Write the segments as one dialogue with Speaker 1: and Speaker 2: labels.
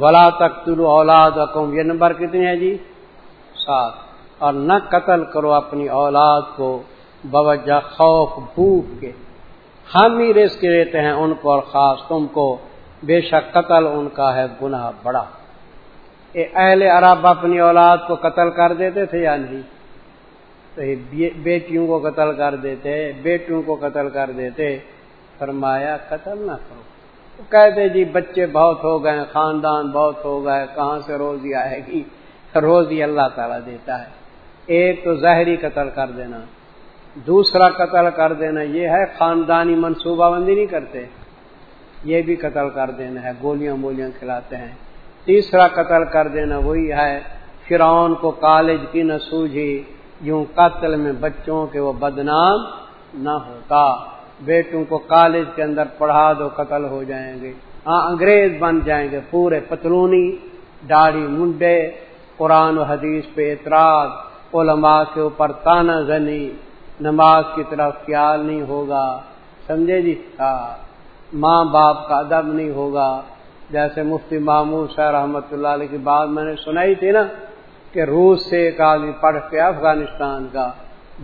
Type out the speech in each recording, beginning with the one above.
Speaker 1: ولا تک اولاد اکم یہ نمبر کتنے ہے جی؟ سات۔ اور نہ قتل کرو اپنی اولاد کو، بوجہ خوف، بھوک کے۔ ہم ہی رزق دیتے ہیں ان کو اور خاص تم کو۔ بے شک قتل ان کا ہے گناہ بڑا۔ اے اہل عرب، اپنی اولاد کو قتل کر دیتے تھے یا نہیں؟ تو بیٹیوں کو قتل کر دیتے، بیٹیوں کو قتل کر دیتے۔ فرمایا قتل نہ کرو۔ کہتے جی بچے بہت ہو گئے، خاندان بہت ہو گئے، کہاں سے روزی آئے گی؟ روزی اللہ تعالیٰ دیتا ہے۔ ایک تو ظاہری قتل کر دینا، دوسرا قتل کر دینا، یہ ہے خاندانی منصوبہ بندی نہیں کرتے۔ یہ بھی قتل کر دینا ہے، گولیاں بولیاں کھلاتے ہیں۔ تیسرا قتل کر دینا وہی ہے، فرعون کو کالج کی نہ سوجھی، یوں قتل میں بچوں کے وہ بدنام نہ ہوتا۔ بیٹوں کو کالج کے اندر پڑھا دو، قتل ہو جائیں گے۔ ہاں انگریز بن جائیں گے، پورے پتلونی، داڑھی منڈے، قرآن و حدیث پہ اعتراض، علماء کے اوپر تانا زنی، نماز کی طرف خیال نہیں ہوگا۔ سمجھے جی؟ ہاں، ماں باپ کا ادب نہیں ہوگا۔ جیسے مفتی محمود شاہ رحمۃ اللہ علیہ کی بات میں نے سنائی تھی نا کہ روس سے ایک آدمی پڑھ کے افغانستان کا،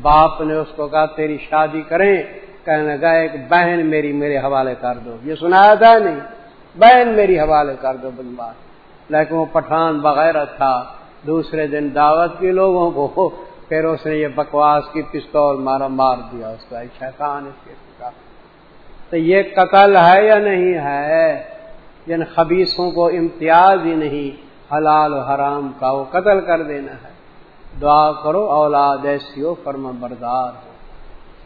Speaker 1: باپ نے اس کو کہا تیری شادی کریں۔ کہنے لگا، ایک بہن میری میرے حوالے کر دو۔ یہ سنایا تھا نہیں، بہن میری حوالے کر دو بن بات لیکن وہ پٹھان بغیر تھا۔ دوسرے دن دعوت کی لوگوں کو پھر اس نے یہ بکواس کی پستول مارا، مار دیا اس کا۔ شیطان اس کے تو یہ قتل ہے یا نہیں ہے؟ جن خبیصوں کو امتیاز ہی نہیں، حلال و حرام کا وہ قتل کر دینا ہے۔ دعا کرو اولاد ایسی ہو فرما بردار ہو۔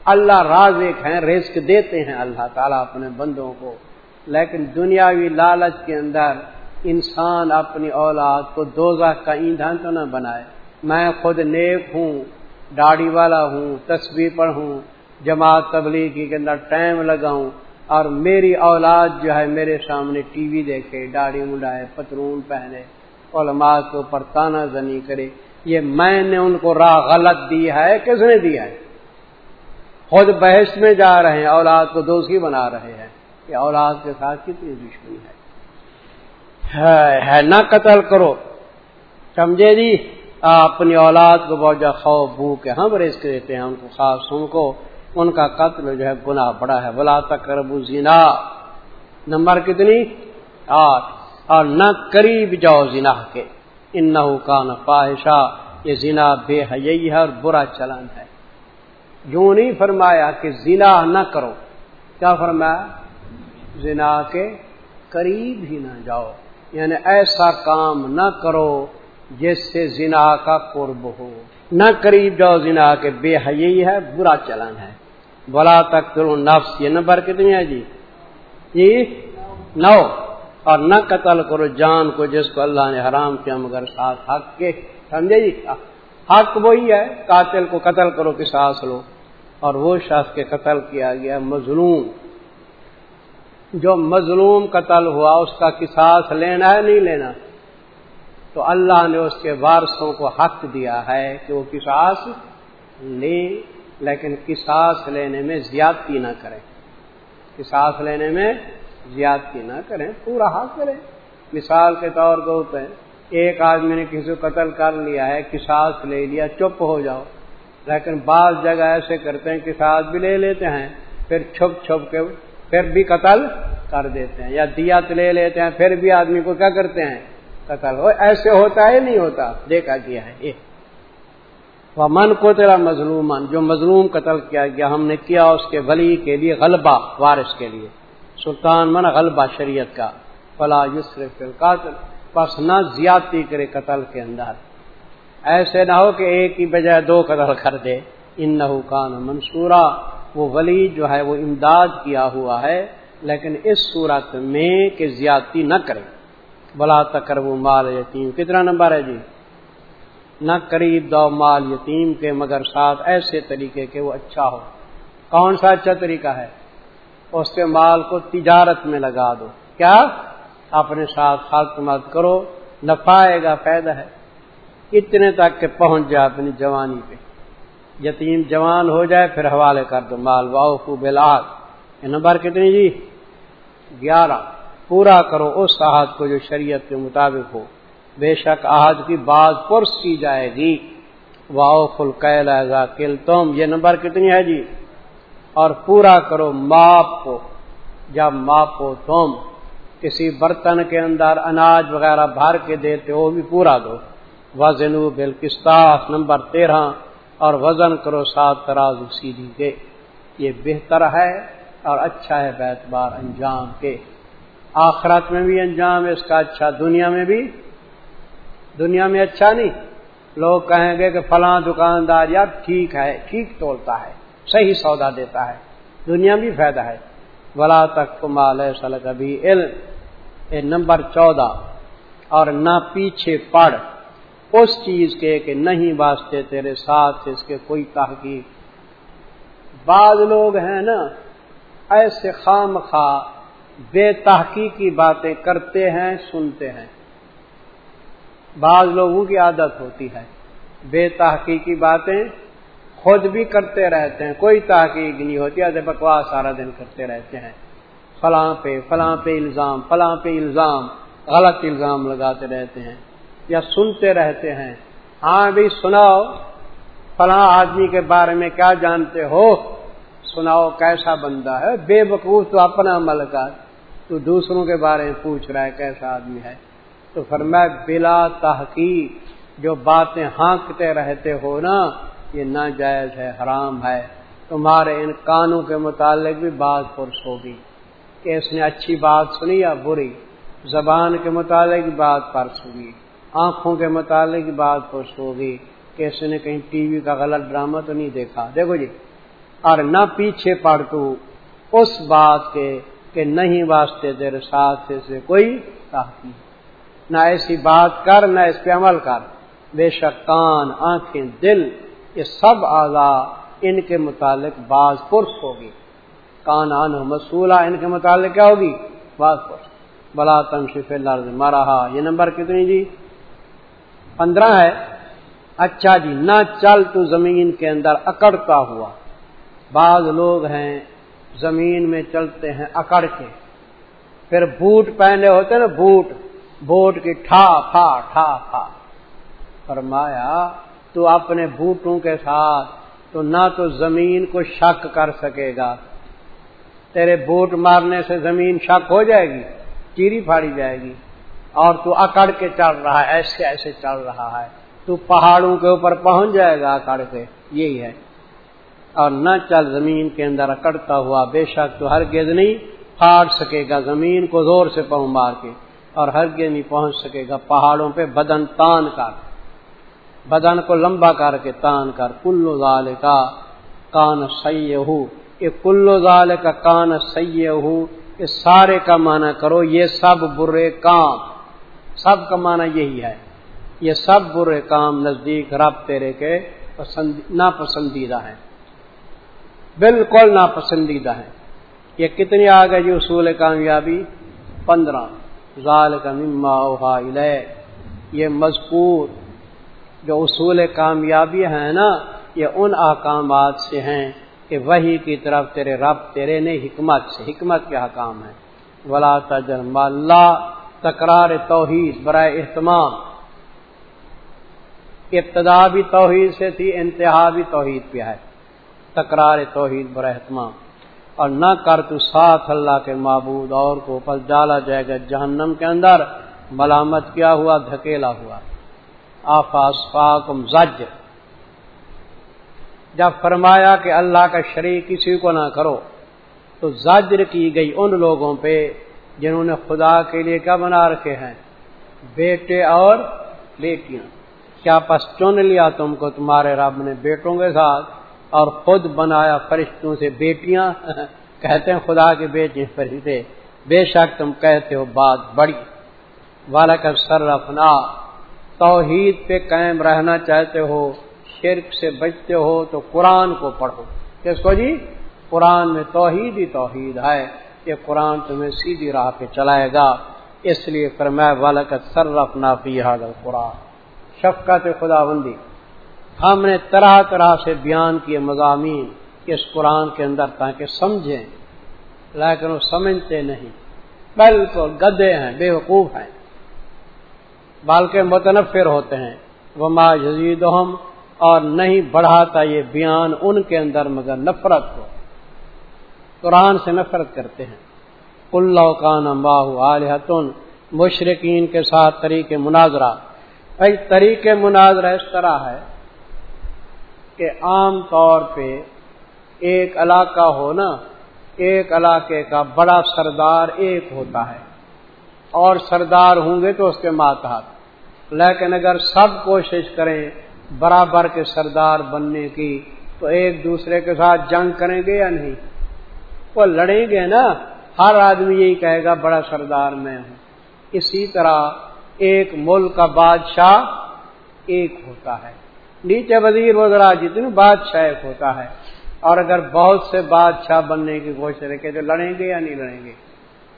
Speaker 1: اللہ رازق ہیں، رزق دیتے ہیں، اللہ تعالیٰ اپنے بندوں کو۔ لیکن دنیاوی لالچ کے اندر انسان اپنی اولاد کو دوزہ کا ایندھن تو نہ بنائے۔ میں خود نیک ہوں، داڑھی والا ہوں تصویر پر ہوں جماعت تبلیغی کے اندر ٹائم لگاؤں اور میری اولاد جو ہے، میرے سامنے ٹی وی دیکھے، داڑھی مڈائے پترون پہنے، علماء کے اوپر تانا زنی کرے۔ یہ میں نے ان کو راہ غلط دی ہے، کس نے دیا ہے؟ خود بحث میں جا رہے ہیں، اولاد کو دوستی بنا رہے ہیں کہ اولاد کے ساتھ کتنی دشمنی ہے؟ ہے نہ قتل کرو۔ سمجھے جی اپنی اولاد کو بہت جا خوف بو کے ہم رزق دیتے ہیں ان کو خاص ان کو۔ ان کا قتل جو ہے، گناہ بڑا ہے۔ بلا تقرب زنا نمبر کتنی؟ آٹھ۔ اور نہ قریب جاؤ زنا کے۔ ان کا نہ یہ زنا بے حی ہے اور برا چلن ہے۔ یوں نہیں فرمایا کہ زنا نہ کرو۔ کیا فرمایا؟ زنا کے قریب ہی نہ جاؤ۔ یعنی ایسا کام نہ کرو جس سے زنا کا قرب ہو۔ نہ قریب جاؤ زنا کے۔ بے حی ہے، برا چلن ہے۔ بلا تک کرو نفس یہ نمبر کتنی ہے جی۔ جی؟ نو اور نہ قتل کرو جان کو جس کو اللہ نے حرام کیا مگر ساتھ حق کے۔ سمجھے جی؟ حق وہی ہے، قاتل کو قتل کرو کہ ساس لو۔ اور وہ شخص کے قتل کیا گیا مظلوم۔ جو مظلوم قتل ہوا، اس کا کساس لینا ہے، نہیں لینا؟ تو اللہ نے اس کے وارثوں کو حق دیا ہے کہ وہ کساس لے لیکن کساس لینے میں زیادتی نہ کریں۔ کساس لینے میں زیادتی نہ کریں، پورا حق کریں۔ مثال کے طور پر، ایک آدمی نے کسی کو قتل کر لیا ہے کساس لے لیا، چپ ہو جاؤ۔ لیکن بعض جگہ ایسے کرتے ہیں کساس بھی لے لیتے ہیں، پھر چھپ چھپ کے پھر بھی قتل کر دیتے ہیں، یا دیات لے لیتے ہیں، پھر بھی آدمی کو کیا کرتے ہیں؟ قتل۔ ہو ایسے ہوتا ہے، نہیں ہوتا۔ دیکھا گیا ہے یہ۔ من کو تیرا مظلوم جو مظلوم قتل کیا گیا، ہم نے کیا اس کے ولی کے لیے؟ غلبہ، وارث کے لیے۔ سلطان من غلبہ شریعت کا۔ فلا یسر قاتل بس نہ زیادتی کرے قتل کے اندر۔ ایسے نہ ہو کہ ایک ہی بجائے دو قتل کر دے۔ ان نہ کان منصورہ وہ ولی جو ہے وہ امداد کیا ہوا ہے، لیکن اس صورت میں کہ زیادتی نہ کرے۔ بلا تکر وہ مال یتیم۔ کتنا نمبر ہے جی؟ نہ قریب دو مال یتیم کے، مگر ساتھ ایسے طریقے کے وہ اچھا ہو۔ کون سا اچھا طریقہ ہے؟ اس کے مال کو تجارت میں لگا دو۔ کیا؟ اپنے ساتھ خلط مت کرو۔ نفائے گا، فائدہ ہے۔ اتنے تک کہ پہنچ جائے اپنی جوانی پہ۔ یتیم جوان ہو جائے پھر حوالے کر دو۔ مال واؤ کو بلاگ یہ نمبر کتنی جی؟ گیارہ۔ پورا کرو اس عہد کو جو شریعت کے مطابق ہو۔ بے شک عہد کی بات پرس کی جائے گی۔ واؤ فل کل تم یہ نمبر کتنی ہے جی؟ اور پورا کرو ماپ کو۔ جب ماپو تم۔ کسی برتن کے اندر اناج وغیرہ بھر کے دیتے ہو بھی پورا دو۔ وزن بالکستاخ نمبر تیرہ، اور وزن کرو سات تراز سیدھی کے۔ یہ بہتر ہے اور اچھا ہے بیت بار انجام کے۔ آخرت میں بھی انجام ہے، اس کا اچھا۔ دنیا میں بھی؟ دنیا میں اچھا نہیں۔ لوگ کہیں گے کہ فلاں دکاندار، یار ٹھیک ہے، ٹھیک تولتا ہے، صحیح سودا دیتا ہے۔ دنیا بھی فائدہ ہے۔ ولا تک کمال کبھی علم۔ نمبر چودہ۔ اور نہ پیچھے پڑ اس چیز کے کہ نہیں واسطے تیرے ساتھ اس کے کوئی تحقیق۔ بعض لوگ ہیں نا، ایسے خام خواہ بے تحقیقی باتیں کرتے ہیں، سنتے ہیں۔ بعض لوگوں کی عادت ہوتی ہے، بے تحقیقی باتیں خود بھی کرتے رہتے ہیں، کوئی تحقیق نہیں ہوتی ایسے بکواس سارا دن کرتے رہتے ہیں۔ فلاں پہ فلاں پہ الزام، فلاں پہ الزام، غلط الزام لگاتے رہتے ہیں۔ یا سنتے رہتے ہیں۔ ہاں بھی سناؤ، فلاں آدمی کے بارے میں کیا جانتے ہو؟ سناؤ کیسا بندہ ہے؟ بے وقوف تو اپنا عمل کر تو دوسروں کے بارے میں پوچھ رہا ہے کیسا آدمی ہے۔ تو فرمائے بلا تحقیق، جو باتیں ہانکتے رہتے ہو نا، یہ ناجائز ہے، حرام ہے۔ تمہارے ان کانوں کے متعلق بھی بات پرس ہوگی۔ کہ اس نے اچھی بات سنی یا بری؟ زبان کے متعلق بات پرس ہوگی۔ آنکھوں کے متعلق بات پرس ہوگی کہ اس نے کہیں ٹی وی کا غلط ڈرامہ تو نہیں دیکھا۔ دیکھو جی اور نہ پیچھے پڑ تو اس بات کے کہ نہیں واسطے تیرے ساتھ سے کوئی تحقیق نہ ایسی بات کر، نہ اس پہ عمل کر۔ بے شک کان، آنکھیں، دل، یہ سب اعضا ان کے متعلق بعض پرس ہوگی۔ کان، آن مسولہ ان کے متعلق کیا ہوگی؟ بعض پرس۔ بلا تنشف لرز مرا یہ نمبر کتنی جی؟ پندرہ ہے۔ اچھا جی نہ چل تو زمین کے اندر اکڑتا ہوا۔ بعض لوگ ہیں زمین میں چلتے ہیں اکڑ کے۔ پھر بوٹ پہنے ہوتے نا، بوٹ بوٹ کی ٹھا پھا ٹھا پھا فرمایا، تو اپنے بوٹوں کے ساتھ تو نہ تو زمین کو شک کر سکے گا۔ تیرے بوٹ مارنے سے زمین شک ہو جائے گی، چیری پھاڑی جائے گی۔ اور تو اکڑ کے چل رہا ہے، ایسے ایسے چل رہا ہے۔ تو پہاڑوں کے اوپر پہنچ جائے گا اکڑ کے، یہی ہے۔ اور نہ چل زمین کے اندر اکڑتا ہوا، بے شک تو ہر گز نہیں پھاڑ سکے گا، زمین کو زور سے پہنچ مار کے۔ اور ہر گز نہیں پہنچ سکے گا، پہاڑوں پہ بدن تان کر۔ بدن کو لمبا کر کے تان کر۔ کلو زال کا کان سیاح یہ کلو زال کا کان سیاح اس سارے کا معنی کرو، یہ سب برے کام۔ سب کا معنی یہی ہے۔ یہ سب برے کام نزدیک رب تیرے کے ناپسندیدہ ہیں۔ بالکل ناپسندیدہ ہیں۔ یہ کتنی آ گئے جی اصول کامیابی؟ پندرہ۔ ظال کا مما یہ مضبوط جو اصول کامیابی ہیں نا، یہ ان احکامات سے ہیں کہ وہی کی طرف تیرے رب تیرے نے حکمت سے۔ حکمت کے حکام ہے ولا تجر اللہ تکرار توحید برائے اہتمام۔ ابتدا بھی توحید سے تھی، انتہا بھی توحید پہ ہے۔ تکرار توحید برائے اہتمام۔ اور نہ کر تو ساتھ اللہ کے معبود اور کو پس ڈالا جائے گا جہنم کے اندر۔ ملامت کیا ہوا؟ دھکیلا ہوا۔ آفاس فاکم زج۔ جب فرمایا کہ اللہ کا شریک کسی کو نہ کرو، تو زجر کی گئی ان لوگوں پہ۔ جنہوں نے خدا کے لیے کیا بنا رکھے ہیں؟ بیٹے اور بیٹیاں۔ کیا پس چن لیا تم کو تمہارے رب نے بیٹوں کے ساتھ اور خود بنایا فرشتوں سے بیٹیاں؟ کہتے ہیں خدا کے بیٹے فرشتے۔ بے شک تم کہتے ہو بات بڑی۔ والا کا سر رفنا توحید پہ قائم رہنا چاہتے ہو، شرک سے بچتے ہو تو قرآن کو پڑھو۔ کس کو جی؟ قرآن میں توحید ہی توحید ہے۔ یہ قرآن تمہیں سیدھی راہ پہ چلائے گا۔ اس لیے فرمایا والا کا سر رفنا حاضر قرآن شفقت خدا بندی ہم نے طرح طرح سے بیان کیے مضامین اس قرآن کے اندر تاکہ سمجھیں، لیکن وہ سمجھتے نہیں۔ بالکل گدے ہیں، بے وقوف ہیں۔ بالکل متنفر ہوتے ہیں۔ وہ ما جزید اور نہیں بڑھاتا یہ بیان ان کے اندر مگر نفرت کو۔ قرآن سے نفرت کرتے ہیں۔ اللہ کان امباہ عالحتن مشرقین کے ساتھ طریق مناظرہ۔ بھائی طریق مناظرہ اس طرح ہے کہ عام طور پہ ایک علاقہ ہو نا، ایک علاقے کا بڑا سردار ایک ہوتا ہے۔ اور سردار ہوں گے تو اس کے ماتحت۔ لیکن اگر سب کوشش کریں برابر کے سردار بننے کی، تو ایک دوسرے کے ساتھ جنگ کریں گے یا نہیں؟ وہ لڑیں گے نا، ہر آدمی یہی کہے گا، بڑا سردار میں ہوں۔ اسی طرح ایک ملک کا بادشاہ ایک ہوتا ہے۔ نیچے وزیر وزرا جتنے بادشاہ ایک ہوتا ہے۔ اور اگر بہت سے بادشاہ بننے کی کوشش رکھے تو لڑیں گے یا نہیں لڑیں گے۔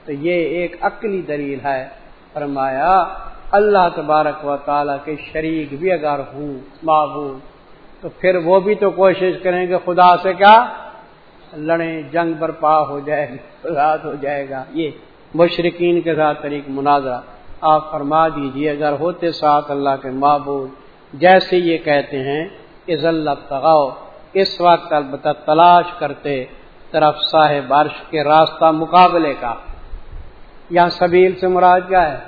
Speaker 1: تو یہ ایک عقلی دلیل ہے۔ فرمایا، اللہ تبارک و تعالیٰ کے شریک بھی اگر ہوں، معبود، تو پھر وہ بھی تو کوشش کریں گے خدا سے کیا؟ لڑیں، جنگ برپا ہو جائے گا ہو جائے گا۔ یہ مشرقین کے ساتھ طریق مناظرہ۔ آپ فرما دیجیے اگر ہوتے ساتھ اللہ کے معبود، جیسے یہ کہتے ہیں از اللہ تغاؤ اس وقت البتہ تلاش کرتے طرف صاحب بارش کے راستہ مقابلے کا۔ یا سبیل سے مراد کیا ہے؟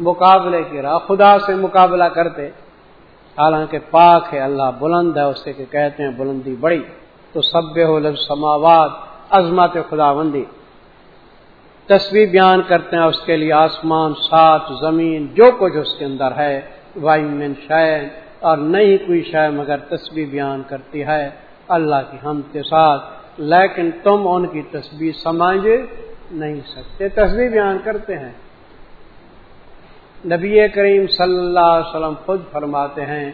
Speaker 1: مقابلے کی راہ۔ خدا سے مقابلہ کرتے۔ حالانکہ پاک ہے، اللہ بلند ہے، اسے کہ کہتے ہیں بلندی بڑی۔ تو سب سماوات عظمت خدا بندی تصویر بیان کرتے ہیں اس کے لیے آسمان سات زمین، جو کچھ اس کے اندر ہے وائمن شائن اور نہیں کوئی شے مگر تصویر بیان کرتی ہے اللہ کی ہم کے ساتھ۔ لیکن تم ان کی تصویر سمجھ نہیں سکتے۔ تصویر بیان کرتے ہیں۔ نبی کریم صلی اللہ علیہ وسلم خود فرماتے ہیں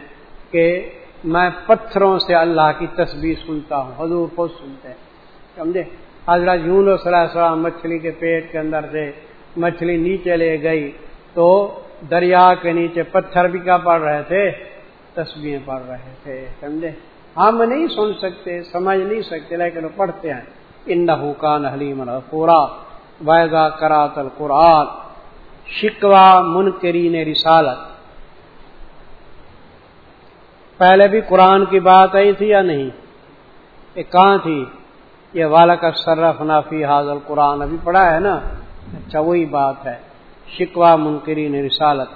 Speaker 1: کہ میں پتھروں سے اللہ کی تصویر سنتا ہوں، حضور خود سنتے ہیں۔ سمجھے؟ حضرت یون و صلی مچھلی کے پیٹ کے اندر سے مچھلی نیچے لے گئی تو دریا کے نیچے پتھر بھی کیا پڑ رہے تھے؟ تصویریں پڑھ رہے تھے، سمجھے؟ ہم نہیں سن سکتے، سمجھ نہیں سکتے، لیکن وہ پڑھتے ہیں۔ ان حکان حلیم القورا ویزا کرات القرآن، شکوا منکرین رسالت۔ پہلے بھی قرآن کی بات آئی تھی یا نہیں؟ یہ کہاں تھی؟ یہ والا کا سرف نافی حاضر قرآن ابھی پڑھا ہے نا؟ اچھا وہی بات ہے۔ شکوا منکرین، رسالت۔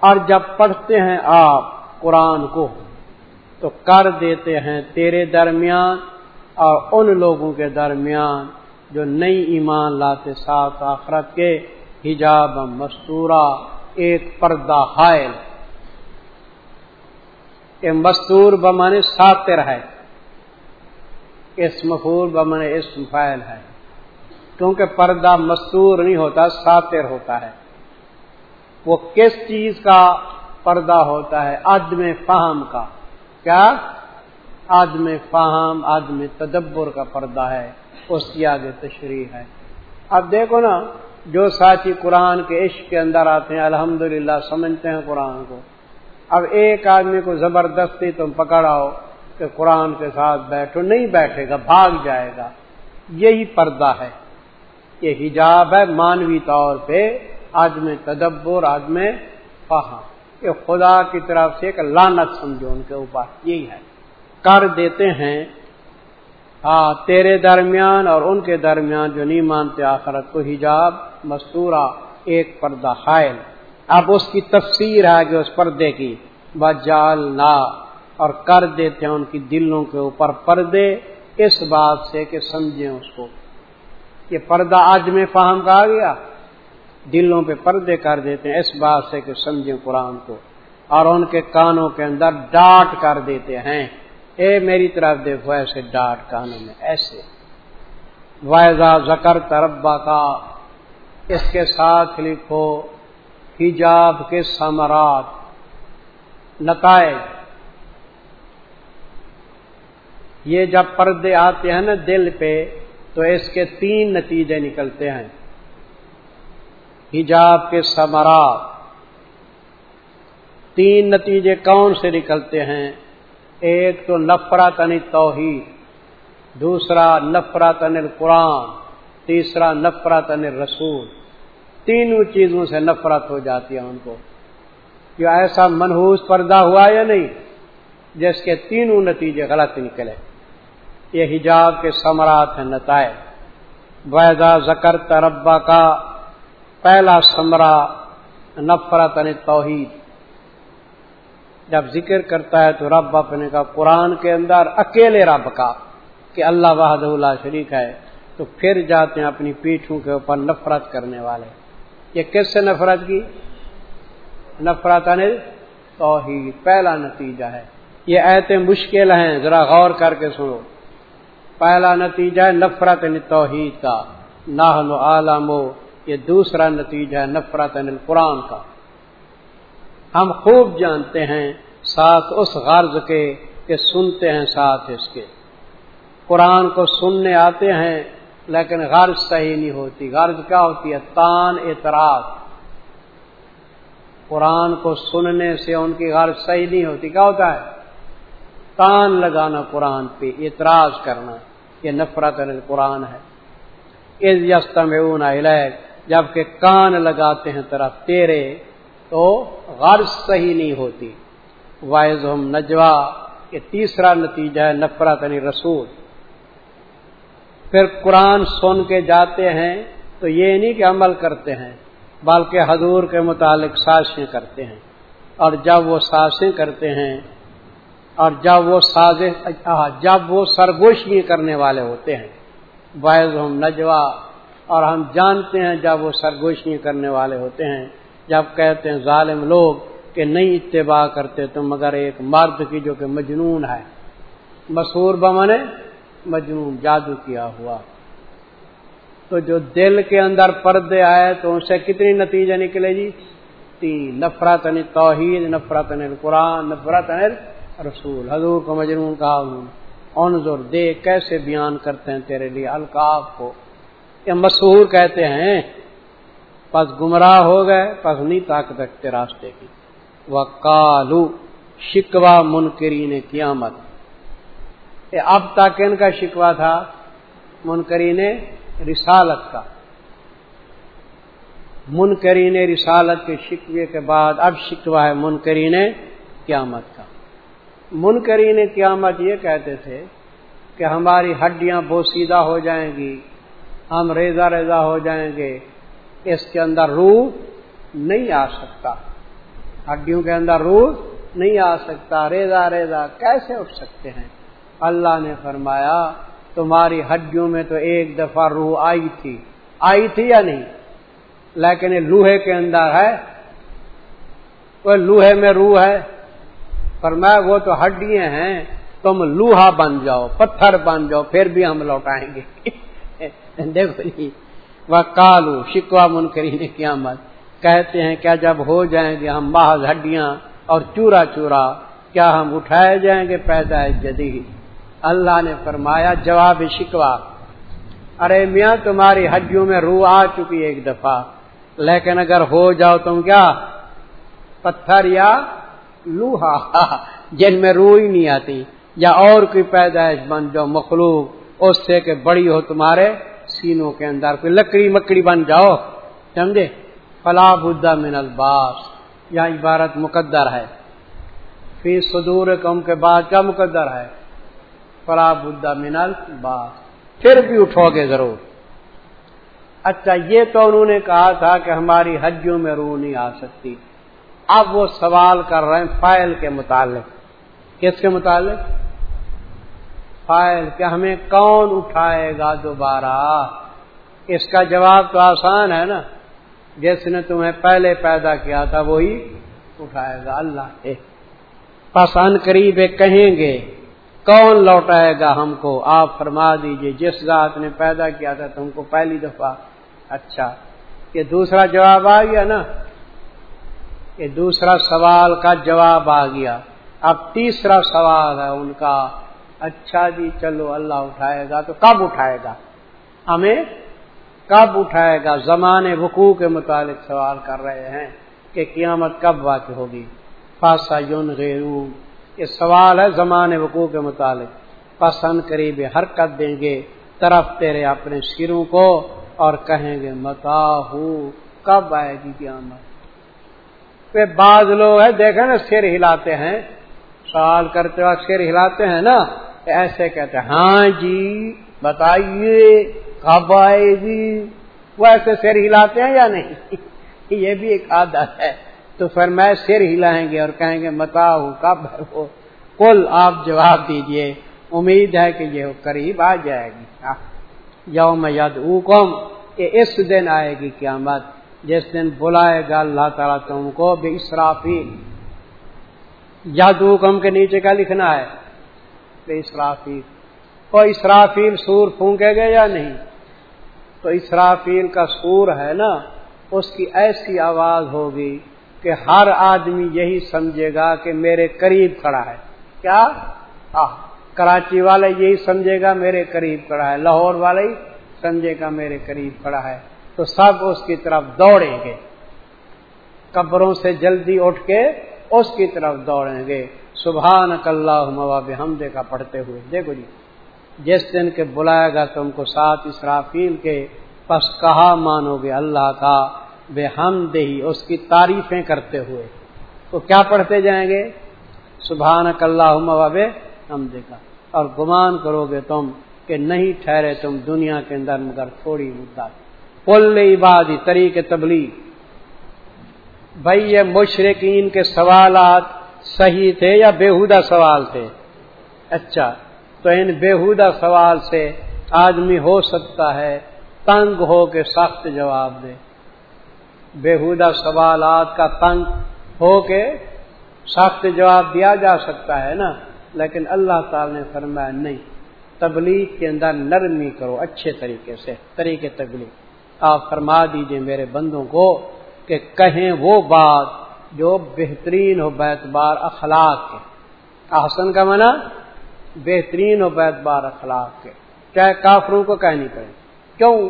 Speaker 1: اور جب پڑھتے ہیں آپ قرآن کو، تو کر دیتے ہیں تیرے درمیان اور ان لوگوں کے درمیان جو نئی ایمان لاتے ساتھ آخرت کے حجاب مستورہ، ایک پردہ حائل۔ یہ مستور بمانے ساتر ہے اس مفور بمانے اسم فائل ہے۔ کیونکہ پردہ مستور نہیں ہوتا ساتر ہوتا ہے۔ وہ کس چیز کا پردہ ہوتا ہے؟ عدم فہم کا۔ کیا؟ عدم فہم، عدم تدبر کا پردہ ہے۔ اس کی آگے تشریح ہے۔ اب دیکھو نا، جو ساتھی قرآن کے عشق کے اندر آتے ہیں، الحمدللہ، سمجھتے ہیں قرآن کو۔ اب ایک آدمی کو زبردستی تم پکڑاؤ کہ قرآن کے ساتھ بیٹھو، نہیں بیٹھے گا، بھاگ جائے گا۔ یہی پردہ ہے۔ یہ حجاب ہے مانوی طور پہ آدم تدبر آدم فہم یہ خدا کی طرف سے ایک لانت سمجھو ان کے اوپر۔ یہی ہے۔ کر دیتے ہیں۔ ہاں تیرے درمیان اور ان کے درمیان جو نہیں مانتے آخرت کو حجاب، مستورہ، ایک پردہ، حائل۔ اب اس کی تفسیر ہے کہ اس پردے کی۔ بجال نا اور کر دیتے ہیں ان کی دلوں کے اوپر پردے۔ اس بات سے کہ سمجھیں اس کو۔ یہ پردہ آج میں فہم کہا گیا۔ دلوں پہ پردے کر دیتے ہیں۔ اس بات سے کہ سمجھیں قرآن کو۔ اور ان کے کانوں کے اندر ڈانٹ کر دیتے ہیں۔ اے میری طرف دیکھو، ایسے ڈانٹ کانوں میں، ایسے۔ وائزا زکر تربا کا اس کے ساتھ لکھو۔ حجاب کے ثمرات، نتائج۔ یہ جب پردے آتے ہیں نا دل پہ، تو اس کے تین نتیجے نکلتے ہیں۔ حجاب کے ثمرات۔ تین نتیجے کون سے نکلتے ہیں؟ ایک تو نفرت ان توحید، دوسرا نفرت ان قرآن تیسرا نفرت ان رسول تینوں چیزوں سے نفرت ہو جاتی ہے ان کو جو ایسا منحوس پردہ ہوا یا نہیں، جس کے تینوں نتیجے غلط نکلے۔ یہ حجاب کے ثمرات ہیں نتائج۔ ویدا زکر تربا کا پہلا ثمرہ نفرت ان توحید۔ جب ذکر کرتا ہے تو رب اپنے کا قرآن کے اندر اکیلے رب کا، کہ اللہ وحد اللہ شریک ہے، تو پھر جاتے ہیں اپنی پیٹھوں کے اوپر نفرت کرنے والے۔ یہ کس سے نفرت کی؟ نفرت انل توحید، پہلا نتیجہ ہے۔ یہ ایتے مشکل ہیں، ذرا غور کر کے سنو۔ پہلا نتیجہ ہے نفرت ان توحید کا۔ ناہل عالم یہ دوسرا نتیجہ ہے نفرت یعنی ان قرآن کا۔ ہم خوب جانتے ہیں ساتھ اس غرض کے کہ سنتے ہیں، ساتھ اس کے۔ قرآن کو سننے آتے ہیں لیکن غرض صحیح نہیں ہوتی۔ غرض کیا ہوتی ہے؟ تان اعتراض۔ قرآن کو سننے سے ان کی غرض صحیح نہیں ہوتی۔ کیا ہوتا ہے؟ تان لگانا قرآن پہ، اعتراض کرنا۔ یہ نفرت قرآن ہے۔ یستم جبکہ کان لگاتے ہیں طرف تیرے، تو غرض صحیح نہیں ہوتی۔ وائز ہم نجوا یہ تیسرا نتیجہ ہے، نفرت علی رسول۔ پھر قرآن سن کے جاتے ہیں تو یہ نہیں کہ عمل کرتے ہیں، بلکہ حضور کے متعلق سازشیں کرتے ہیں۔ اور جب وہ سازشیں کرتے ہیں، اور جب وہ سازش جب وہ سرگوشی کرنے والے ہوتے ہیں۔ باعث ہم نجوا، اور ہم جانتے ہیں جب وہ سرگوشی کرنے والے ہوتے ہیں۔ جب کہتے ہیں ظالم لوگ کہ نہیں اتباع کرتے تو مگر ایک مرد کی جو کہ مجنون ہے مسور بمن مجنون جادو کیا ہوا۔ تو جو دل کے اندر پردے آئے تو ان سے کتنی نتیجے نکلے جی؟ تین، نفرت ان توحید نفرت ان قرآن نفرت ان رسول حضور کو مجنون کہا انظر دے کیسے بیان کرتے ہیں تیرے لیے القاف کو۔ یہ مشہور کہتے ہیں، پس گمراہ ہو گئے، پس نہیں طاقت رکھتے راستے کی۔ وہ کالو شکوا منکری نے قیامت۔ اب تک ان کا شکوا تھا منکری نے رسالت کا۔ منکری نے رسالت کے شکوے کے بعد اب شکوا ہے منکری نے قیامت کا۔ منکری نے قیامت یہ کہتے تھے کہ ہماری ہڈیاں بوسیدہ ہو جائیں گی، ہم ریزا ریزا ہو جائیں گے، اس کے اندر روح نہیں آ سکتا۔ ہڈیوں کے اندر روح نہیں آ سکتا ریزا ریزا کیسے اٹھ سکتے ہیں؟ اللہ نے فرمایا، تمہاری ہڈیوں میں تو ایک دفعہ روح آئی تھی۔ آئی تھی یا نہیں؟ لیکن لوہے کے اندر ہے۔ وہ لوہے میں روح ہے۔ فرمایا وہ تو ہڈیاں ہیں۔ تم لوہا بن جاؤ، پتھر بن جاؤ، پھر بھی ہم لوٹائیں گے۔ دیکھو جی۔ وہ کالو شکوا منکری نے قیامت۔ کہتے ہیں کیا جب ہو جائیں گے ہم محض ہڈیاں اور چورا چورا، کیا ہم اٹھائے جائیں گے پیدا جدید؟ اللہ نے فرمایا، جواب شکوا ارے میاں، تمہاری ہڈیوں میں روح آ چکی ایک دفعہ، لیکن اگر ہو جاؤ تم کیا؟ پتھر یا لوہا، جن میں روح ہی نہیں آتی، یا اور کوئی پیدائش بن جاؤ مخلوق اس سے کہ بڑی ہو تمہارے سینوں کے اندر، کوئی لکڑی مکڑی بن جاؤ۔ سمجھے؟ فلا بدھا من الباس یا عبارت مقدر ہے۔ فی صدور کم کے بعد کیا مقدر ہے؟ فلا بدھا من الباس۔ پھر بھی اٹھو گے ضرور۔ اچھا یہ تو انہوں نے کہا تھا کہ ہماری حجوں میں روح نہیں آ سکتی۔ اب وہ سوال کر رہے ہیں فائل کے متعلق۔ کس کے متعلق؟ فائل کہ ہمیں کون اٹھائے گا دوبارہ؟ اس کا جواب تو آسان ہے نا۔ جس نے تمہیں پہلے پیدا کیا تھا وہی اٹھائے گا۔ اللہ پسند قریب کہیں گے۔ کون لوٹائے گا ہم کو؟ آپ فرما دیجیے، جس ذات نے پیدا کیا تھا تم کو پہلی دفعہ۔ اچھا یہ دوسرا جواب آ گیا نا؟ یہ دوسرا سوال کا جواب آ گیا۔ اب تیسرا سوال ہے ان کا۔ اچھا جی چلو اللہ اٹھائے گا تو کب اٹھائے گا؟ ہمیں کب اٹھائے گا؟ زمانے وقوع کے متعلق سوال کر رہے ہیں کہ قیامت کب واقع ہوگی؟ فاسا یون غیرو یہ سوال ہے زمانے وقوع کے متعلق۔ پسند قریب حرکت دیں گے طرف تیرے اپنے سروں کو اور کہیں گے متا کب آئے گی قیامت؟ پہ بعض لوگ ہے دیکھیں نا سر ہلاتے ہیں۔ سوال کرتے وقت سر ہلاتے ہیں نا، ایسے کہتے ہیں ہاں جی بتائیے، کب آئے گی؟ وہ ایسے سر ہلاتے ہیں یا نہیں؟ یہ بھی ایک عادت ہے۔ تو پھر میں سر ہلائیں گے اور کہیں گے متا کب ہے وہ؟ کل آپ جواب دیجیے۔ امید ہے کہ یہ قریب آ جائے گی۔ یوم ید اوکم کہ اس دن آئے گی قیامت، جس دن بلائے گا اللہ تعالیٰ تم کو بے اسرافیل ید اوکم کے نیچے کا لکھنا ہے؟ بے اسرافیل کو اسرافیل سور پھونکے گے یا نہیں؟ تو اسرافیل کا سور ہے نا، اس کی ایسی آواز ہوگی۔ کہ ہر آدمی یہی سمجھے گا کہ میرے قریب کھڑا ہے۔ کیا؟ کراچی والا یہی سمجھے گا میرے قریب کھڑا ہے۔ لاہور والا ہی سمجھے گا میرے قریب کھڑا ہے۔ تو سب اس کی طرف دوڑیں گے۔ قبروں سے جلدی اٹھ کے اس کی طرف دوڑیں گے۔ سبحان اللہ مواب حمدے کا پڑھتے ہوئے۔ دیکھو جی جس دن کے بلائے گا تم کو ساتھ اسرافیل کے، پس کہا مانو گے؟ اللہ کا۔ بے ہم دہی اس کی تعریفیں کرتے ہوئے۔ تو کیا پڑھتے جائیں گے؟ سبحان اللہ مواب ہم دیکھا اور گمان کرو گے تم کہ نہیں ٹھہرے تم دنیا کے اندر مگر تھوڑی مدت۔ پل عبادی طریق تبلیغ۔ بھائی یہ مشرقین کے سوالات صحیح تھے یا بےحدہ سوال تھے؟ اچھا تو ان بےحدہ سوال سے آدمی ہو سکتا ہے، تنگ ہو کے سخت جواب دے۔ بےحدہ سوالات کا تنگ ہو کے سخت جواب دیا جا سکتا ہے نا، لیکن اللہ تعالی نے فرمایا نہیں، تبلیغ کے اندر نرمی کرو اچھے طریقے سے، طریقے تبلیغ۔ آپ فرما دیجیے میرے بندوں کو کہ کہیں وہ بات جو بہترین ہو بیت بار اخلاق کے۔ آسن کا منع بہترین ہو بیت بار اخلاق کے۔ چاہے کافروں کو کہنی پڑے کیوں؟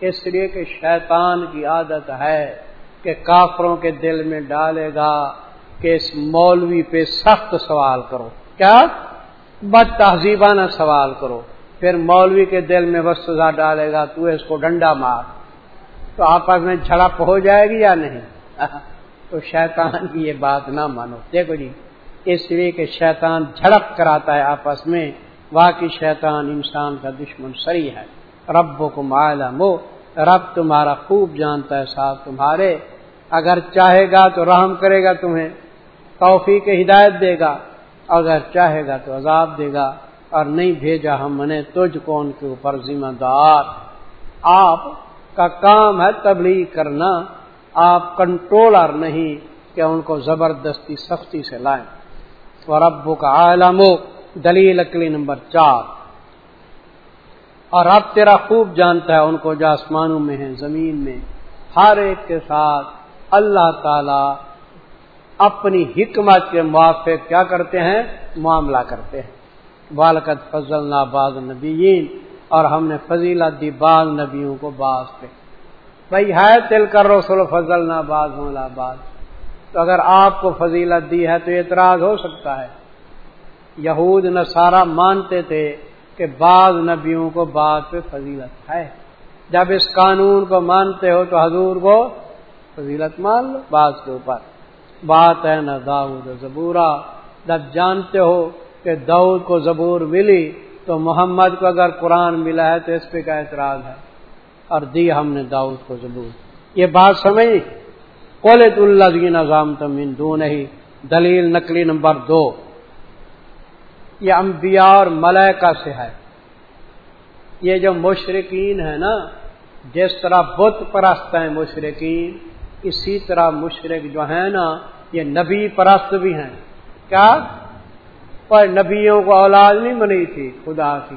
Speaker 1: اس لیے کہ شیطان کی عادت ہے کہ کافروں کے دل میں ڈالے گا کہ اس مولوی پہ سخت سوال کرو۔ کیا؟ بد تہذیبانہ سوال کرو۔ پھر مولوی کے دل میں بس سزا ڈالے گا، تو اس کو ڈنڈا مار۔ تو آپس میں جھڑپ ہو جائے گی یا نہیں؟ تو شیطان کی یہ بات نہ مانو۔ دیکھو جی اس لیے کہ شیطان جھڑپ کراتا ہے آپس میں، واقعی شیطان انسان کا دشمن سری ہے۔ رب کو معلوم رب تمہارا خوب جانتا ہے صاحب تمہارے۔ اگر چاہے گا تو رحم کرے گا تمہیں، توفیق ہدایت دے گا۔ اگر چاہے گا تو عذاب دے گا۔ اور نہیں بھیجا ہم نے تجھ کو ان کے اوپر ذمہ دار۔ آپ کا کام ہے تبلیغ کرنا۔ آپ کنٹرولر نہیں کہ ان کو زبردستی سختی سے لائیں۔ اور ابو کا عالم دلیل اکلی نمبر چار۔ اور اب تیرا خوب جانتا ہے، ان کو جو آسمانوں میں ہیں، زمین میں ہر ایک کے ساتھ اللہ تعالی اپنی حکمت کے موافق کیا کرتے ہیں؟ معاملہ کرتے ہیں۔ بالکت فضل ناباز نبیین اور ہم نے فضیلت دی بعض نبیوں کو باز پہ۔ بھائی ہے تل کر رسول فضل ناباز باز تو اگر آپ کو فضیلت دی ہے تو اعتراض ہو سکتا ہے۔ یہود، نصارہ مانتے تھے کہ بعض نبیوں کو بعض پہ فضیلت ہے۔ جب اس قانون کو مانتے ہو تو حضور کو فضیلت مان لو بعض کے اوپر۔ بات ہے نہ داؤد زبورا جب جانتے ہو کہ داؤد کو زبور ملی تو محمد کو اگر قرآن ملا ہے تو اس پہ کیا اعتراض ہے؟ اور دی ہم نے داؤد کو زبور۔ یہ بات سمجھ؟ قلت اللہ کی نظام تمین دو نہیں دلیل نقلی نمبر دو۔ یہ انبیاء اور ملائکہ سے ہے۔ یہ جو مشرقین ہے نا، جس طرح بت پرست ہیں مشرقین اسی طرح مشرق جو ہے نا، یہ نبی پرست بھی ہیں۔ کیا؟ پر نبیوں کو اولاد نہیں بنی تھی، خدا کی۔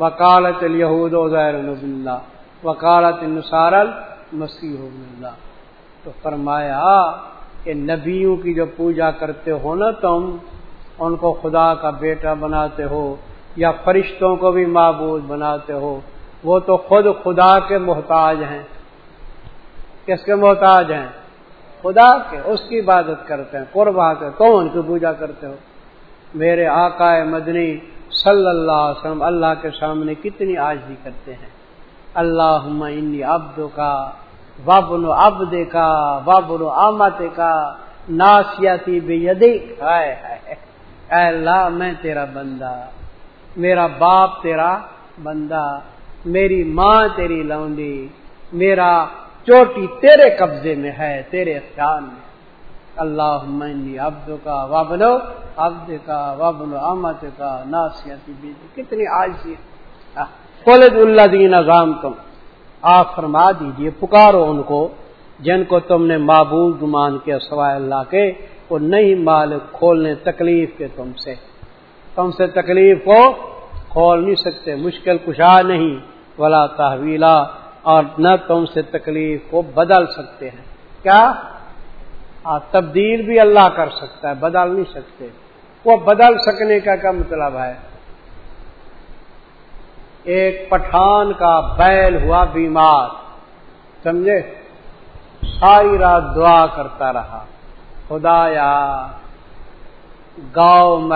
Speaker 1: وکالت الہود اللہ وکالت نسار المسیح اللہ۔ تو فرمایا کہ نبیوں کی جو پوجا کرتے ہو نا تم ان کو خدا کا بیٹا بناتے ہو یا فرشتوں کو بھی معبود بناتے ہو، وہ تو خود خدا کے محتاج ہیں۔ کس کے محتاج ہیں؟ خدا کے، اس کی عبادت کرتے ہیں قربا کے کون کی پوجا کرتے ہو؟ میرے آقا مدنی صلی اللہ علیہ وسلم اللہ کے سامنے کتنی آجزی کرتے ہیں۔ اللہ انی عبد کا وابن ابد کا وابن آمت کا ناسیاتی بے اے اللہ، میں تیرا بندہ، میرا باپ تیرا بندہ، میری ماں تیری لونڈی، میرا چوٹی تیرے قبضے میں ہے، تیرے اختیار میں۔ اللہ عبد کا وابلو عبد کا وابل احمد کا ناسیاتی کتنی آج خلد اللہ دین اغام تم آپ فرما دیجیے پکارو ان کو، جن کو تم نے معبود گمان کے سوائے اللہ کے وہ نہیں مال کھولنے تکلیف کے تم سے۔ تم سے تکلیف کو کھول نہیں سکتے، مشکل کشا نہیں، ولا تحویلا، اور نہ تم سے تکلیف کو بدل سکتے ہیں۔ کیا؟ تبدیل بھی اللہ کر سکتا ہے، بدل نہیں سکتے۔ وہ بدل سکنے کا کیا مطلب ہے؟ ایک پٹھان کا بیل ہوا بیمار، سمجھے؟ ساری رات دعا کرتا رہا۔ خدایا، گاؤ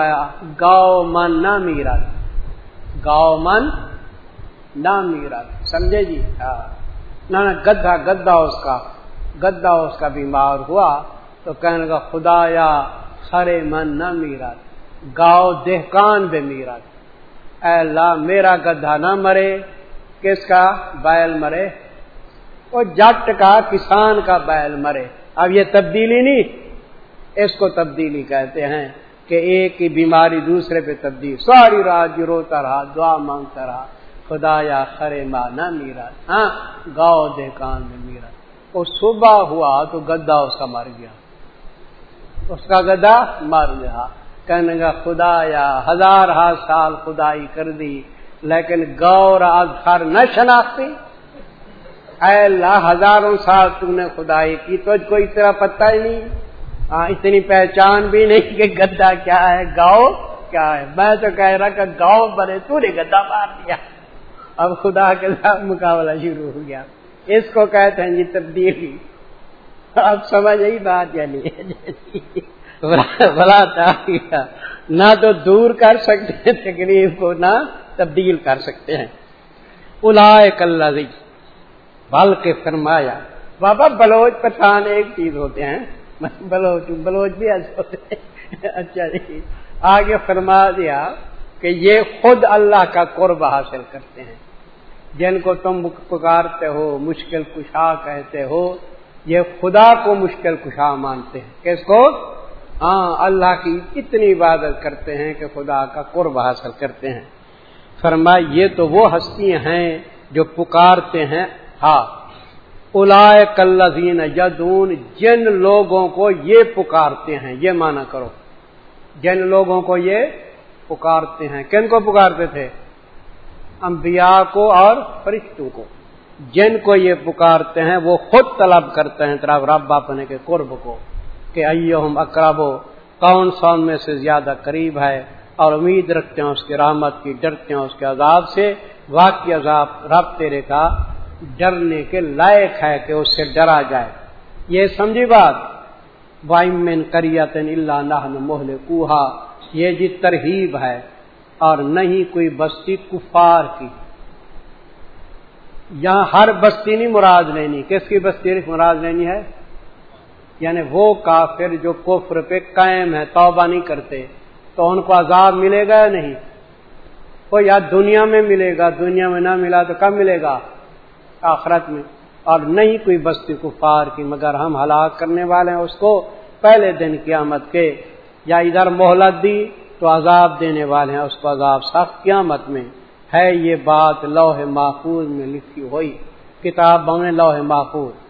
Speaker 1: گاؤ من نہ میرا۔ گاؤ من نہ میرا۔ سمجھے جی؟ ہاں۔ نہ گدا گدا اس کا گدا اس کا بیمار ہوا تو کہنے کا خدا یا خرے من نہ میرا۔ گاؤ دہکان بے میرا۔ اے اللہ، میرا گدھا نہ مرے۔ کس کا؟ بیل مرے۔ وہ جٹ کا، کسان کا بیل مرے۔ اب یہ تبدیلی نہیں۔ اس کو تبدیلی کہتے ہیں کہ ایک ہی بیماری دوسرے پہ تبدیل، ساری رات جو روتا رہا، دعا مانگتا رہا خدا یا خرے ماں نہ میرا ہاں گاؤ دہکان میں میرا۔ وہ صبح ہوا تو گدا اس کا مر گیا۔ اس کا گدا مر گیا۔ کہنے کا خدا یا ہزار ہزار سال خدائی کر دی، لیکن گور گھر نہ شناختی۔ اے اللہ، ہزاروں سال تم نے خدائی کی، تو کوئی طرح پتہ ہی نہیں۔ اتنی پہچان بھی نہیں کہ گدا کیا ہے، گاؤ کیا ہے۔ میں تو کہہ رہا کہ گاؤ بنے، تو نے گدا مار دیا۔ اب خدا کے ساتھ مقابلہ شروع ہو گیا۔ اس کو کہتے ہیں جی تبدیلی۔ آپ سمجھ یہی بات یا نہیں؟ بلا نہ تو دور کر سکتے ہیں تکلیف کو نہ تبدیل کر سکتے ہیں۔ الا کل بلکہ فرمایا، بابا بلوچ پٹھان ایک چیز ہوتے ہیں۔ بلوچ بلوچ بھی ایسے اچھا جی۔ آگے فرما دیا کہ یہ خود اللہ کا قرب حاصل کرتے ہیں۔ جن کو تم پکارتے ہو، مشکل کشا کہتے ہو، یہ خدا کو مشکل کشا مانتے ہیں۔ کس کو؟ ہاں اللہ کی اتنی عبادت کرتے ہیں کہ خدا کا قرب حاصل کرتے ہیں۔ فرما، یہ تو وہ ہستیاں ہیں جو پکارتے ہیں۔ ہاں۔ الا کلین یدون جن لوگوں کو یہ پکارتے ہیں، یہ مانا کرو۔ جن لوگوں کو یہ پکارتے ہیں۔ کن کو پکارتے تھے؟ انبیاء کو اور فرشتوں کو۔ جن کو یہ پکارتے ہیں، وہ خود طلب کرتے ہیں طرف رب اپنے کے قرب کو، کہ ائم اقرب کون سون میں سے زیادہ قریب ہے؟ اور امید رکھتے ہیں، اس کی رحمت کی، ڈرتے ہیں، اس کے عذاب سے، واقعی عذاب رب تیرے کا ڈرنے کے لائق ہے کہ اس سے ڈرا جائے۔ یہ سمجھی بات؟ وائمن کریت اللہ نہ محل کوہا یہ جی ترہیب ہے اور نہیں کوئی بستی کفار کی۔ یہاں ہر بستی نہیں مراد لینی۔ کس کی بستی مراد لینی ہے؟ یعنی وہ کافر جو کفر پہ قائم ہے، توبہ نہیں کرتے۔ تو ان کو عذاب ملے گا یا نہیں؟ وہ یا دنیا میں ملے گا، دنیا میں نہ ملا تو کب ملے گا؟ آخرت میں اور نہیں کوئی بستی کفار کی، مگر ہم ہلاک کرنے والے ہیں اس کو پہلے دن قیامت کے۔ یا ادھر مہلت دی تو عذاب دینے والے ہیں، اس کو عذاب سخت قیامت میں۔ ہے یہ بات لوہ محفوظ میں لکھی ہوئی۔ کتاب بنے لوہ محفوظ۔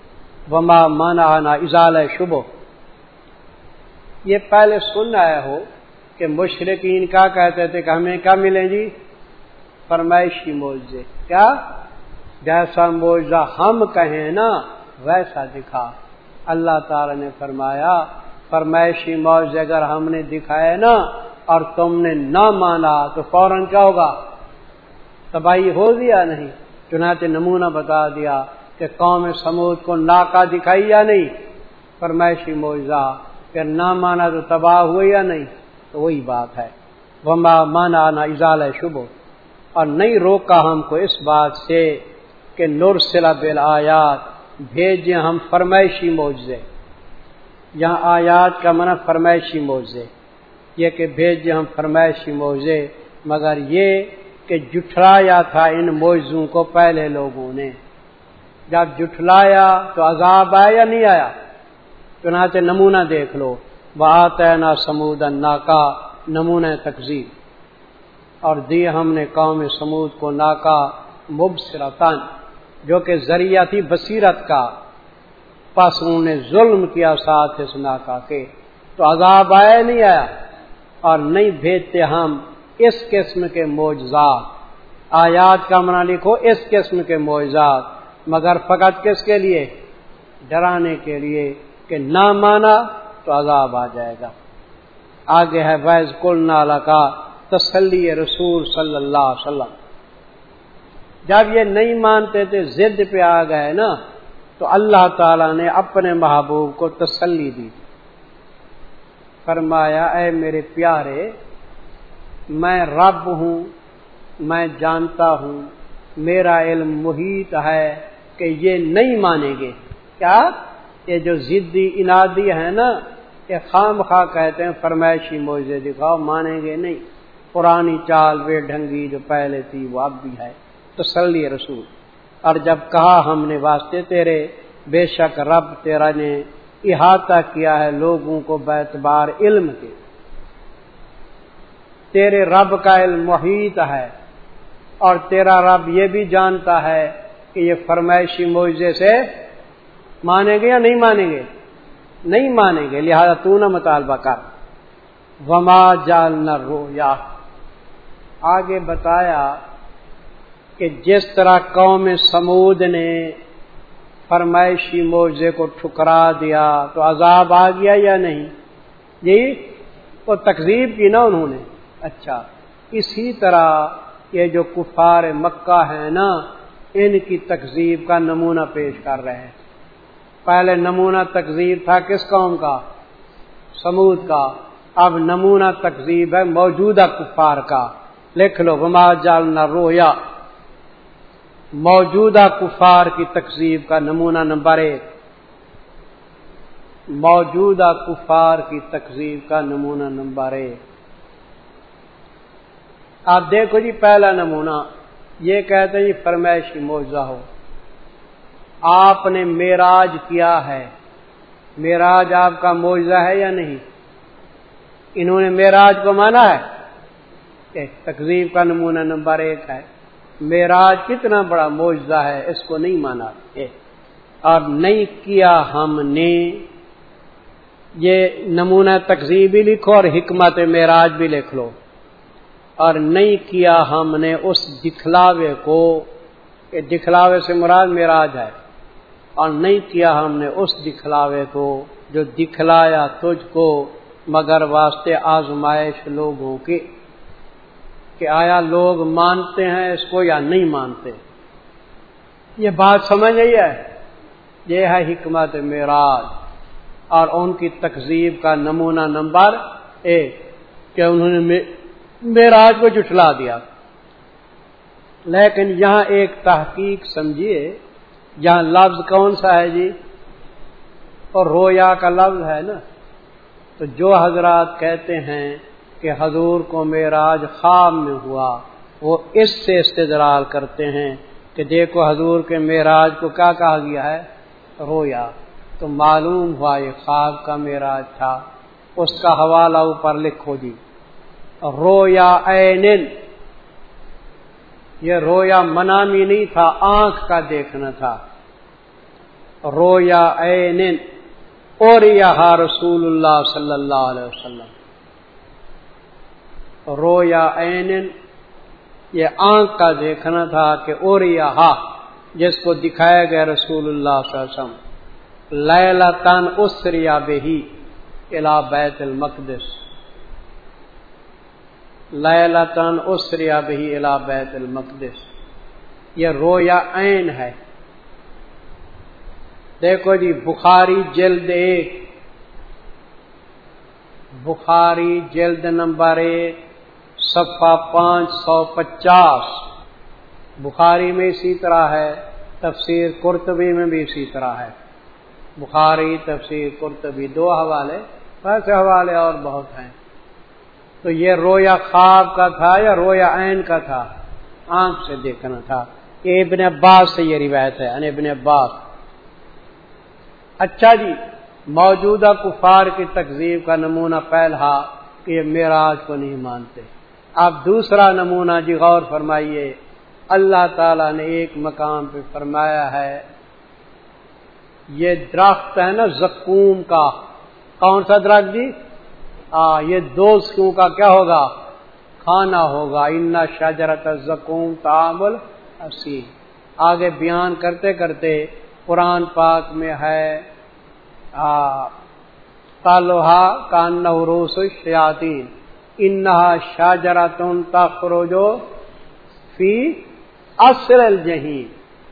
Speaker 1: وما مانا آنا اضال شبو یہ پہلے سن آئے ہو کہ مشرقین کیا کہتے تھے کہ ہمیں کیا ملیں جی؟ فرمائشی موضے کیا؟ جیسا موضا ہم کہیں نا، ویسا دکھا۔ اللہ تعالی نے فرمایا، فرمائشی موضے اگر ہم نے دکھائے نا اور تم نے نہ مانا تو فوراً کیا ہوگا؟ تباہی ہو دیا نہیں؟ چنانچہ نمونہ بتا دیا کہ قوم سمود کو ناکا دکھائی یا نہیں؟ فرمائشی موضاء پھر نہ مانا تو تباہ ہوئے یا نہیں؟ تو وہی بات ہے۔ وما مانا نہ اضال شبو اور نہیں روکا ہم کو اس بات سے کہ نور سلا بل آیات بھیجے ہم فرمائشی موجے یہاں آیات کا منع فرمائشی موجے یہ کہ بھیجے ہم فرمائشی موجے مگر یہ کہ جٹھلایا تھا ان موضوع کو پہلے لوگوں نے۔ جب جٹھلایا تو عذاب آیا یا نہیں آیا؟ چنانچہ نمونہ دیکھ لو۔ وہ آتا نا سمود ناکا نمونہ تقزیب۔ اور دی ہم نے قوم سمود کو ناکا مبصرتن جو کہ ذریعہ تھی بصیرت کا۔ پس انہوں نے ظلم کیا ساتھ اس ناکا کے۔ تو عذاب آیا نہیں آیا؟ اور نہیں بھیجتے ہم اس قسم کے معجزات۔ آیات کا منع لکھو، اس قسم کے معجزات۔ مگر فقط کس کے لیے؟ ڈرانے کے لیے کہ نہ مانا تو عذاب آ جائے گا۔ آگے ہے ویز کل نالا کا تسلی رسول صلی اللہ علیہ وسلم۔ جب یہ نہیں مانتے تھے زد پہ آ گئے نا، تو اللہ تعالی نے اپنے محبوب کو تسلی دی۔ فرمایا، اے میرے پیارے، میں رب ہوں، میں جانتا ہوں، میرا علم محیط ہے کہ یہ نہیں مانیں گے۔ کیا؟ یہ جو ضدی انادی ہے نا، یہ خام خواہ کہتے ہیں، فرمائشی موزے دکھاؤ، مانیں گے نہیں۔ پرانی چال بے ڈھنگی جو پہلے تھی، وہ اب بھی ہے۔ تسلی رسول۔ اور جب کہا ہم نے واسطے تیرے، بے شک رب تیرا نے احاطہ کیا ہے لوگوں کو بیتبار علم کے۔ تیرے رب کا علم محیط ہے اور تیرا رب یہ بھی جانتا ہے کہ یہ فرمائشی معجزے سے مانیں گے یا نہیں مانیں گے؟ نہیں مانیں گے، لہذا تو نہ مطالبہ کر۔ وما جال نہ رو یا آگے بتایا کہ جس طرح قوم سمود نے فرمائشی معجزے کو ٹھکرا دیا تو عذاب آ گیا یا نہیں؟ جی وہ تقزیب کی نا انہوں نے۔ اچھا اسی طرح یہ جو کفار مکہ ہے نا، ان کی تقزیب کا نمونہ پیش کر رہے ہیں۔ پہلے نمونہ تقزیب تھا کس قوم کا؟ سمود کا۔ اب نمونہ تقزیب ہے موجودہ کفار کا۔ لکھ لو بما جالنا رویا موجودہ کفار کی تقزیب کا نمونہ نمبر ایک۔ موجودہ کفار کی تقزیب کا نمونہ نمبر ایک۔ آپ دیکھو جی پہلا نمونہ یہ کہتے ہیں جی فرمائشی موضوع ہو۔ آپ نے میراج کیا ہے۔ میراج آپ کا معاوضہ ہے یا نہیں؟ انہوں نے میراج کو مانا ہے۔ تقریب کا نمونہ نمبر ایک ہے۔ میراج کتنا بڑا معاوضہ ہے، اس کو نہیں مانا اور نہیں کیا ہم نے۔ یہ نمونہ تقزیب بھی لکھو اور حکمت میراج بھی لکھ لو۔ اور نہیں کیا ہم نے اس دکھلاوے کو دکھلاوے سے مراد میراج ہے۔ اور نہیں کیا ہم نے اس دکھلاوے کو جو دکھلایا تجھ کو، مگر واسطے آزمائش لوگوں کی کہ آیا لوگ مانتے ہیں اس کو یا نہیں مانتے؟ یہ بات سمجھ گئی ہے؟ یہ ہے حکمت معراج اور ان کی تقزیب کا نمونہ نمبر ایک کہ انہوں نے میراج کو جٹلا دیا۔ لیکن یہاں ایک تحقیق سمجھیے، یہاں لفظ کون سا ہے جی؟ اور رویا کا لفظ ہے نا؟ تو جو حضرات کہتے ہیں کہ حضور کو میراج خواب میں ہوا۔ وہ اس سے استدلال کرتے ہیں کہ دیکھو حضور کے میراج کو کیا کہا گیا ہے؟ رویا۔ تو معلوم ہوا یہ خواب کا میراج تھا۔ اس کا حوالہ اوپر لکھو جی۔ رویا این یہ رویا منامی نہیں تھا، آنکھ کا دیکھنا تھا۔ رویا این اور یہ رسول اللہ صلی اللہ علیہ وسلم۔ رویا این یہ آنکھ کا دیکھنا تھا کہ اور یہ جس کو دکھایا گیا رسول اللہ صلی اللہ علیہ وسلم لیلا تن اسریا بہی الا بیت المقدس۔ لیلتن اسریا بہی الا بیت المقدس۔ یہ رویا عین ہے۔ دیکھو جی بخاری جلد ایک۔ بخاری جلد نمبر ایک۔ صفحہ پانچ سو پچاس۔ بخاری میں اسی طرح ہے، تفسیر قرطبی میں بھی اسی طرح ہے۔ بخاری، تفسیر قرطبی، دو حوالے ایسے حوالے اور بہت ہیں۔ تو یہ رویا خواب کا تھا یا رویا عین کا تھا؟ آنکھ سے دیکھنا تھا۔ یہ ابن عباس سے یہ روایت ہے یعنی ابن عباس۔ اچھا جی موجودہ کفار کی تقزیب کا نمونہ پہلا کہ یہ میراج کو نہیں مانتے۔ اب دوسرا نمونہ جی غور فرمائیے، اللہ تعالی نے ایک مقام پہ فرمایا ہے، یہ درخت ہے نا زکوم کا۔ کون سا درخت جی؟ آ، یہ دوستوں کا کیا ہوگا؟ کھانا ہوگا۔ ان شجرت زکوم تعامل اسی آگے بیان کرتے کرتے قرآن پاک میں ہے تالوہا کان روس شیاتین انہا شاجراتن تخروجو فی اصل الجہیم۔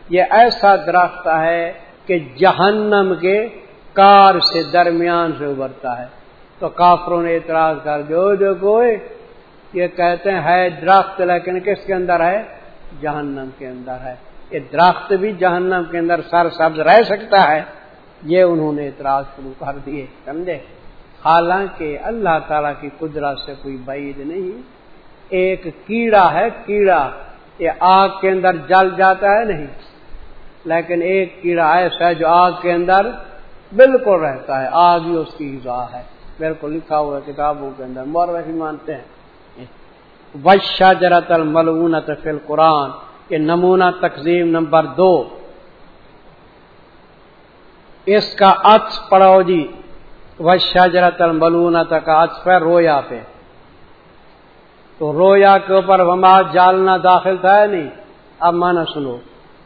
Speaker 1: یہ ایسا درخت ہے کہ جہنم کے کار سے درمیان سے ابھرتا ہے۔ تو کافروں نے اعتراض کر جو جو کوئی، یہ کہتے ہیں ہے درخت، لیکن کس کے اندر ہے؟ جہنم کے اندر ہے۔ یہ درخت بھی جہنم کے اندر سر سبز رہ سکتا ہے۔ یہ انہوں نے اعتراض شروع کر دیے، سمجھے؟ حالانکہ اللہ تعالی کی قدرت سے کوئی بعید نہیں۔ ایک کیڑا ہے، کیڑا یہ آگ کے اندر جل جاتا ہے نہیں، لیکن ایک کیڑا ایسا ہے جو آگ کے اندر بالکل رہتا ہے، آگ ہی اس کی غذا ہے۔ بالکل لکھا ہوا ہے کتابوں کے اندر مور مانتے ہیں۔ وشا جرت الملونت فل قرآن یہ نمونہ تقزیم نمبر دو۔ اس کا عطف پڑھو جی۔ وشا جرت الملونت کا عطف ہے رویا پہ۔ تو رویا کے اوپر وما جالنا داخل تھا ہے نہیں؟ اب مانا سنو۔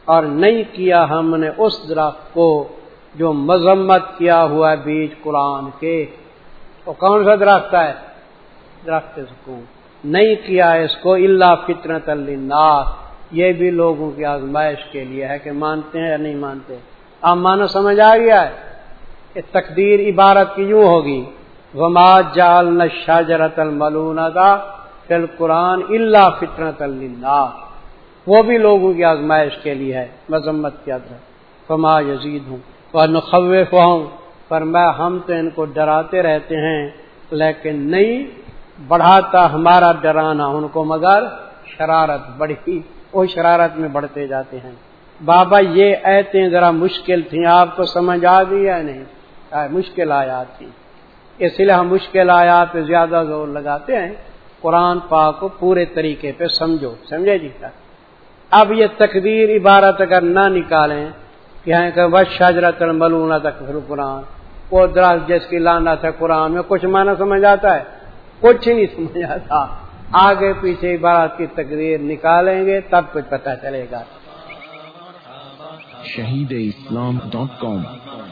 Speaker 1: اور نہیں کیا ہم نے اس درخت کو جو مذمت کیا ہوا ہے بیج قرآن کے۔ وہ کون سا درخت ہے؟ درخت سکون نہیں کیا اس کو اللہ فطرت اللہ یہ بھی لوگوں کی آزمائش کے لیے ہے کہ مانتے ہیں یا نہیں مانتے۔ اب مانا سمجھ آ گیا ہے۔ تقدیر عبارت کی یوں ہوگی، وما جال نشا جرت الملون کا فل قرآن اللہ فطرت اللہ وہ بھی لوگوں کی آزمائش کے لیے ہے، مذمت کیا تھا فما یزید ہوں اور نخوف ہوں پر میں ہم تو ان کو ڈراتے رہتے ہیں، لیکن نہیں بڑھاتا ہمارا ڈرانا ان کو، مگر شرارت بڑھی۔ وہ شرارت میں بڑھتے جاتے ہیں۔ بابا، یہ ایتیں ذرا مشکل تھیں، آپ کو سمجھ آ گئی یا نہیں؟ مشکل آیات تھی اس لیے ہم مشکل آیات پہ زیادہ زور لگاتے ہیں۔ قرآن پاک کو پورے طریقے پہ سمجھو۔ سمجھے جی؟ سر اب یہ تقدیر عبارت اگر نہ نکالیں یہاں کہ بس شاجرت الملونا تک قرآن۔ وہ درخت جس کی لانا تھا قرآن میں، کچھ معنی سمجھ آتا ہے؟ کچھ نہیں سمجھ آتا۔ آگے پیچھے عبارت کی تقدیر نکالیں گے، تب کچھ پتہ چلے گا۔
Speaker 2: شہید اسلام ڈاٹ کام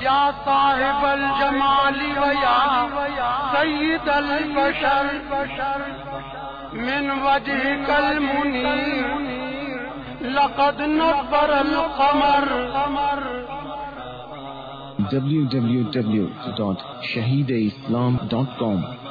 Speaker 3: یا صاحب الجمال سید البشر من وجهك المنير لقد نبر القمر۔
Speaker 2: www.shahideislam.com